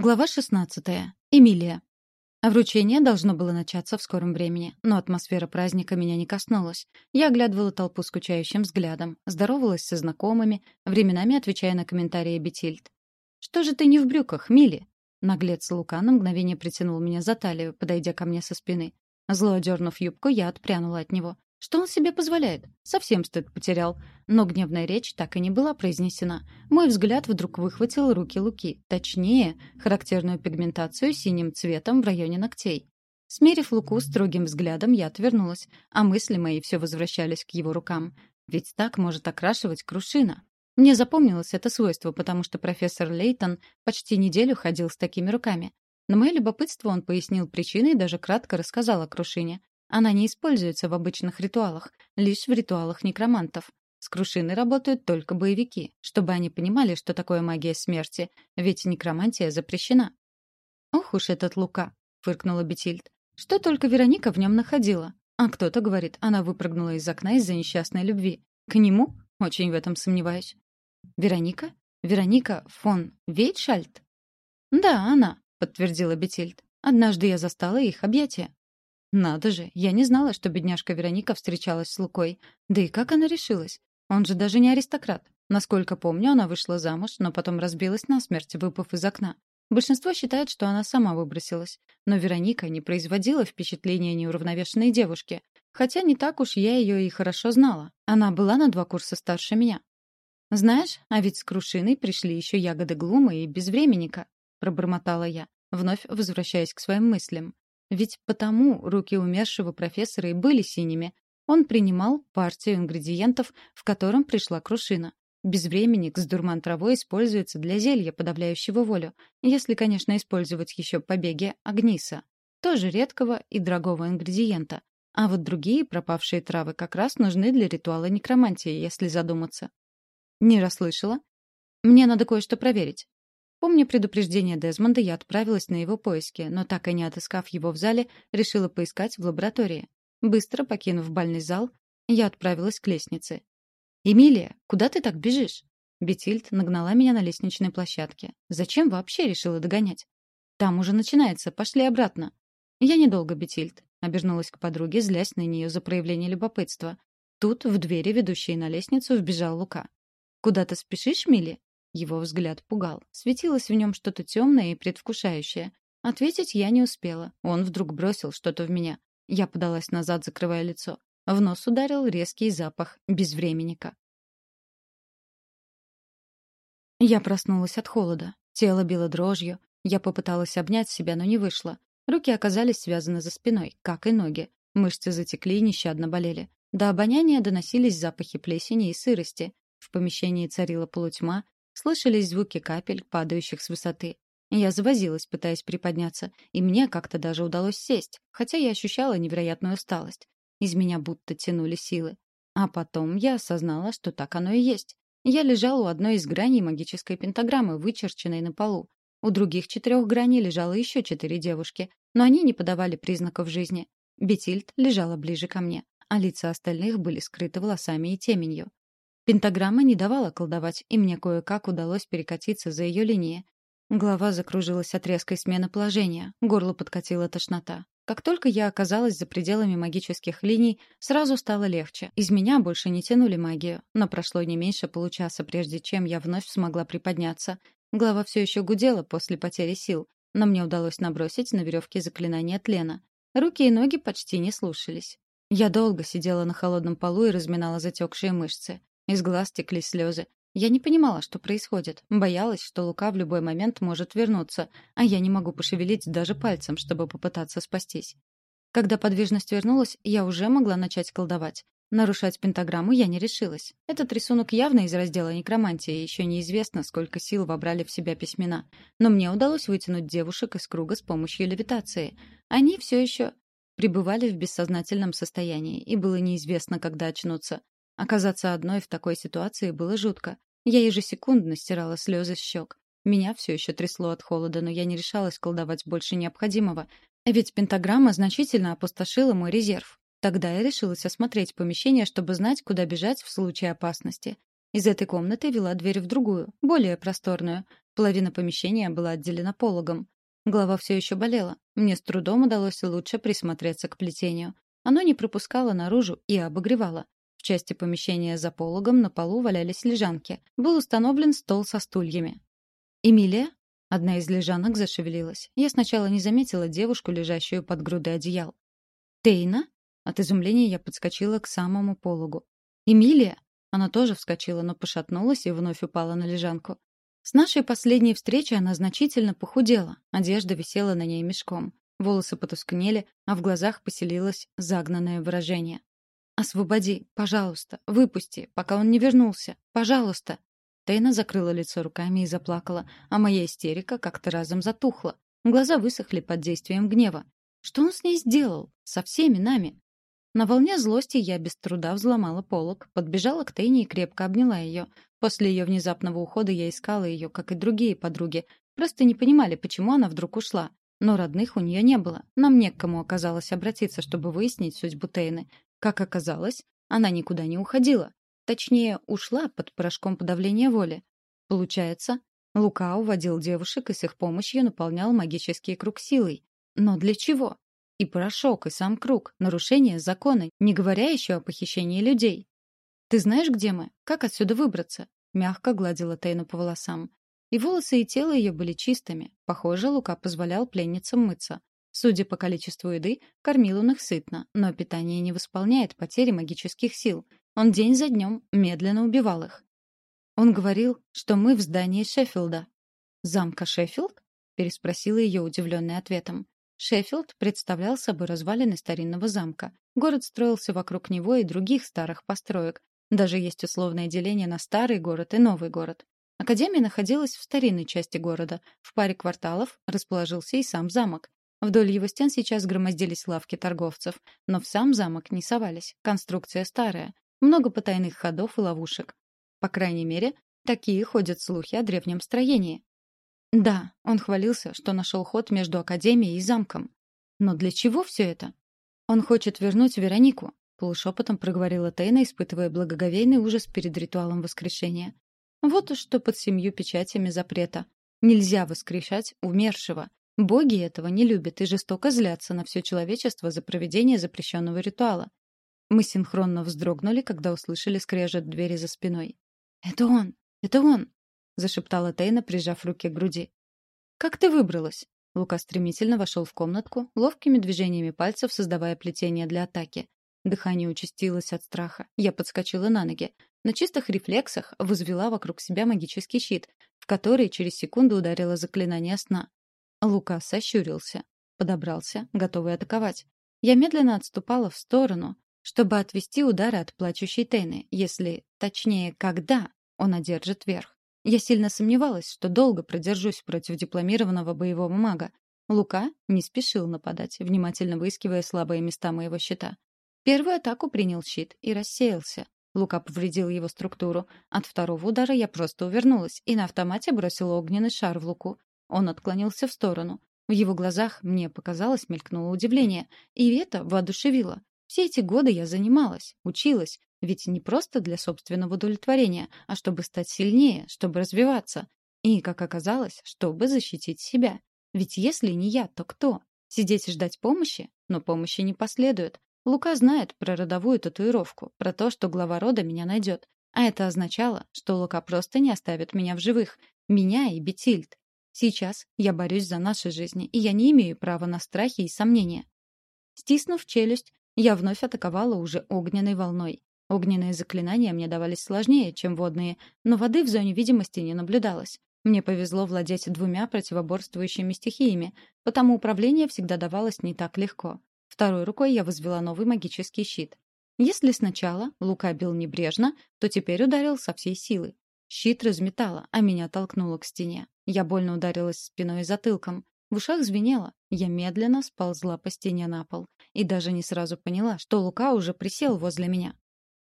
Глава 16. Эмилия. Вручение должно было начаться в скором времени, но атмосфера праздника меня не коснулась. Я оглядывала толпу скучающим взглядом, здоровалась со знакомыми, временами отвечая на комментарии Бетильд. «Что же ты не в брюках, Мили?» Наглец Лука на мгновение притянул меня за талию, подойдя ко мне со спины. Зло одернув юбку, я отпрянула от него. Что он себе позволяет? Совсем стыд потерял. Но гневная речь так и не была произнесена. Мой взгляд вдруг выхватил руки Луки. Точнее, характерную пигментацию синим цветом в районе ногтей. Смерив Луку строгим взглядом, я отвернулась, а мысли мои все возвращались к его рукам. Ведь так может окрашивать крушина. Мне запомнилось это свойство, потому что профессор Лейтон почти неделю ходил с такими руками. На мое любопытство он пояснил причины и даже кратко рассказал о крушине. Она не используется в обычных ритуалах, лишь в ритуалах некромантов. С крушиной работают только боевики, чтобы они понимали, что такое магия смерти, ведь некромантия запрещена. «Ох уж этот Лука!» — фыркнула Бетильд. «Что только Вероника в нем находила. А кто-то говорит, она выпрыгнула из окна из-за несчастной любви. К нему? Очень в этом сомневаюсь». «Вероника? Вероника фон Вейтшальд?» «Да, она», — подтвердила Бетильд. «Однажды я застала их объятия». Надо же, я не знала, что бедняжка Вероника встречалась с Лукой. Да и как она решилась? Он же даже не аристократ. Насколько помню, она вышла замуж, но потом разбилась насмерть, выпав из окна. Большинство считает, что она сама выбросилась. Но Вероника не производила впечатления неуравновешенной девушки. Хотя не так уж я ее и хорошо знала. Она была на два курса старше меня. «Знаешь, а ведь с Крушиной пришли еще ягоды глума и безвременника», — пробормотала я, вновь возвращаясь к своим мыслям. Ведь потому руки умершего профессора и были синими. Он принимал партию ингредиентов, в котором пришла крушина. Безвременник с дурман травой используется для зелья, подавляющего волю, если, конечно, использовать еще побеги агниса, тоже редкого и дорогого ингредиента. А вот другие пропавшие травы как раз нужны для ритуала некромантии, если задуматься. Не расслышала? Мне надо кое-что проверить. Помня предупреждение Дезмонда, я отправилась на его поиски, но так и не отыскав его в зале, решила поискать в лаборатории. Быстро покинув бальный зал, я отправилась к лестнице. «Эмилия, куда ты так бежишь?» Бетильд нагнала меня на лестничной площадке. «Зачем вообще решила догонять?» «Там уже начинается, пошли обратно». «Я недолго, Бетильд», — обернулась к подруге, злясь на нее за проявление любопытства. Тут в двери, ведущие на лестницу, вбежал Лука. «Куда ты спешишь, Милли?» Его взгляд пугал. Светилось в нем что-то темное и предвкушающее. Ответить я не успела. Он вдруг бросил что-то в меня. Я подалась назад, закрывая лицо. В нос ударил резкий запах безвременника. Я проснулась от холода. Тело било дрожью. Я попыталась обнять себя, но не вышло. Руки оказались связаны за спиной, как и ноги. Мышцы затекли и нещадно болели. До обоняния доносились запахи плесени и сырости. В помещении царила полутьма, Слышались звуки капель, падающих с высоты. Я завозилась, пытаясь приподняться, и мне как-то даже удалось сесть, хотя я ощущала невероятную усталость. Из меня будто тянули силы. А потом я осознала, что так оно и есть. Я лежала у одной из граней магической пентаграммы, вычерченной на полу. У других четырех граней лежало еще четыре девушки, но они не подавали признаков жизни. Бетильд лежала ближе ко мне, а лица остальных были скрыты волосами и теменью. Пентаграмма не давала колдовать, и мне кое-как удалось перекатиться за ее линии. Голова закружилась от резкой смены положения, горло подкатила тошнота. Как только я оказалась за пределами магических линий, сразу стало легче. Из меня больше не тянули магию, но прошло не меньше получаса, прежде чем я вновь смогла приподняться. Голова все еще гудела после потери сил, но мне удалось набросить на веревке заклинание тлена. Руки и ноги почти не слушались. Я долго сидела на холодном полу и разминала затекшие мышцы. Из глаз текли слезы. Я не понимала, что происходит. Боялась, что Лука в любой момент может вернуться, а я не могу пошевелить даже пальцем, чтобы попытаться спастись. Когда подвижность вернулась, я уже могла начать колдовать. Нарушать пентаграмму я не решилась. Этот рисунок явно из раздела некромантии, еще неизвестно, сколько сил вобрали в себя письмена. Но мне удалось вытянуть девушек из круга с помощью левитации. Они все еще пребывали в бессознательном состоянии, и было неизвестно, когда очнутся. Оказаться одной в такой ситуации было жутко. Я ежесекундно стирала слезы с щек. Меня все еще трясло от холода, но я не решалась колдовать больше необходимого, ведь пентаграмма значительно опустошила мой резерв. Тогда я решилась осмотреть помещение, чтобы знать, куда бежать в случае опасности. Из этой комнаты вела дверь в другую, более просторную. Половина помещения была отделена пологом. Голова все еще болела. Мне с трудом удалось лучше присмотреться к плетению. Оно не пропускало наружу и обогревало. В части помещения за пологом на полу валялись лежанки. Был установлен стол со стульями. «Эмилия?» Одна из лежанок зашевелилась. Я сначала не заметила девушку, лежащую под грудой одеял. «Тейна?» От изумления я подскочила к самому пологу. «Эмилия?» Она тоже вскочила, но пошатнулась и вновь упала на лежанку. С нашей последней встречи она значительно похудела. Одежда висела на ней мешком. Волосы потускнели, а в глазах поселилось загнанное выражение. «Освободи, пожалуйста, выпусти, пока он не вернулся, пожалуйста!» Тейна закрыла лицо руками и заплакала, а моя истерика как-то разом затухла. Глаза высохли под действием гнева. Что он с ней сделал? Со всеми нами? На волне злости я без труда взломала полок, подбежала к Тейне и крепко обняла ее. После ее внезапного ухода я искала ее, как и другие подруги. Просто не понимали, почему она вдруг ушла. Но родных у нее не было. Нам не к кому оказалось обратиться, чтобы выяснить судьбу Тейны. Как оказалось, она никуда не уходила. Точнее, ушла под порошком подавления воли. Получается, Лука уводил девушек и с их помощью наполнял магический круг силой. Но для чего? И порошок, и сам круг — нарушение закона, не говоря еще о похищении людей. «Ты знаешь, где мы? Как отсюда выбраться?» Мягко гладила Тейну по волосам. И волосы, и тело ее были чистыми. Похоже, Лука позволял пленницам мыться. Судя по количеству еды, кормил он их сытно, но питание не восполняет потери магических сил. Он день за днем медленно убивал их. Он говорил, что мы в здании Шеффилда. «Замка Шеффилд?» — переспросила ее, удивленная ответом. Шеффилд представлял собой развалины старинного замка. Город строился вокруг него и других старых построек. Даже есть условное деление на старый город и новый город. Академия находилась в старинной части города. В паре кварталов расположился и сам замок. Вдоль его стен сейчас громоздились лавки торговцев, но в сам замок не совались. Конструкция старая. Много потайных ходов и ловушек. По крайней мере, такие ходят слухи о древнем строении. Да, он хвалился, что нашел ход между Академией и замком. Но для чего все это? Он хочет вернуть Веронику, полушепотом проговорила Тейна, испытывая благоговейный ужас перед ритуалом воскрешения. Вот уж что под семью печатями запрета. Нельзя воскрешать умершего. Боги этого не любят и жестоко злятся на все человечество за проведение запрещенного ритуала. Мы синхронно вздрогнули, когда услышали скрежет двери за спиной. «Это он! Это он!» — зашептала Тейна, прижав руки к груди. «Как ты выбралась?» Лука стремительно вошел в комнатку, ловкими движениями пальцев создавая плетение для атаки. Дыхание участилось от страха. Я подскочила на ноги. На чистых рефлексах возвела вокруг себя магический щит, в который через секунду ударило заклинание сна. Лука сощурился, подобрался, готовый атаковать. Я медленно отступала в сторону, чтобы отвести удары от плачущей Тейны, если, точнее, когда он одержит верх. Я сильно сомневалась, что долго продержусь против дипломированного боевого мага. Лука не спешил нападать, внимательно выискивая слабые места моего щита. Первую атаку принял щит и рассеялся. Лука повредил его структуру. От второго удара я просто увернулась и на автомате бросила огненный шар в Луку. Он отклонился в сторону. В его глазах, мне показалось, мелькнуло удивление. И это воодушевило. Все эти годы я занималась, училась. Ведь не просто для собственного удовлетворения, а чтобы стать сильнее, чтобы развиваться. И, как оказалось, чтобы защитить себя. Ведь если не я, то кто? Сидеть и ждать помощи? Но помощи не последует. Лука знает про родовую татуировку, про то, что глава рода меня найдет. А это означало, что Лука просто не оставит меня в живых. Меня и Бетильд. Сейчас я борюсь за наши жизни, и я не имею права на страхи и сомнения. Стиснув челюсть, я вновь атаковала уже огненной волной. Огненные заклинания мне давались сложнее, чем водные, но воды в зоне видимости не наблюдалось. Мне повезло владеть двумя противоборствующими стихиями, потому управление всегда давалось не так легко. Второй рукой я возвела новый магический щит. Если сначала Лука бил небрежно, то теперь ударил со всей силы. Щит разметало, а меня толкнуло к стене. Я больно ударилась спиной и затылком. В ушах звенело. Я медленно сползла по стене на пол. И даже не сразу поняла, что Лука уже присел возле меня.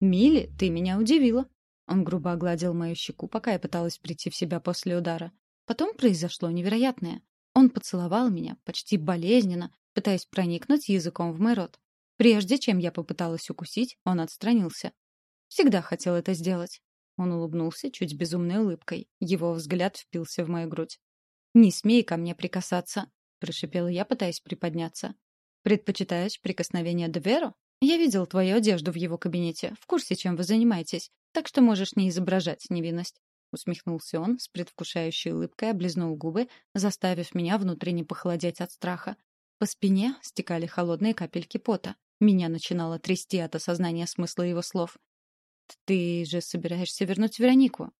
«Милли, ты меня удивила». Он грубо огладил мою щеку, пока я пыталась прийти в себя после удара. Потом произошло невероятное. Он поцеловал меня, почти болезненно, пытаясь проникнуть языком в мой рот. Прежде чем я попыталась укусить, он отстранился. Всегда хотел это сделать. Он улыбнулся чуть безумной улыбкой. Его взгляд впился в мою грудь. «Не смей ко мне прикасаться», — прошипела я, пытаясь приподняться. «Предпочитаешь прикосновение Деверу? Я видел твою одежду в его кабинете, в курсе, чем вы занимаетесь, так что можешь не изображать невинность». Усмехнулся он, с предвкушающей улыбкой облизнул губы, заставив меня внутренне похолодеть от страха. По спине стекали холодные капельки пота. Меня начинало трясти от осознания смысла его слов. «Ты же собираешься вернуть Веронику?»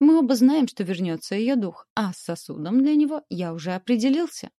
«Мы оба знаем, что вернется ее дух, а с сосудом для него я уже определился»,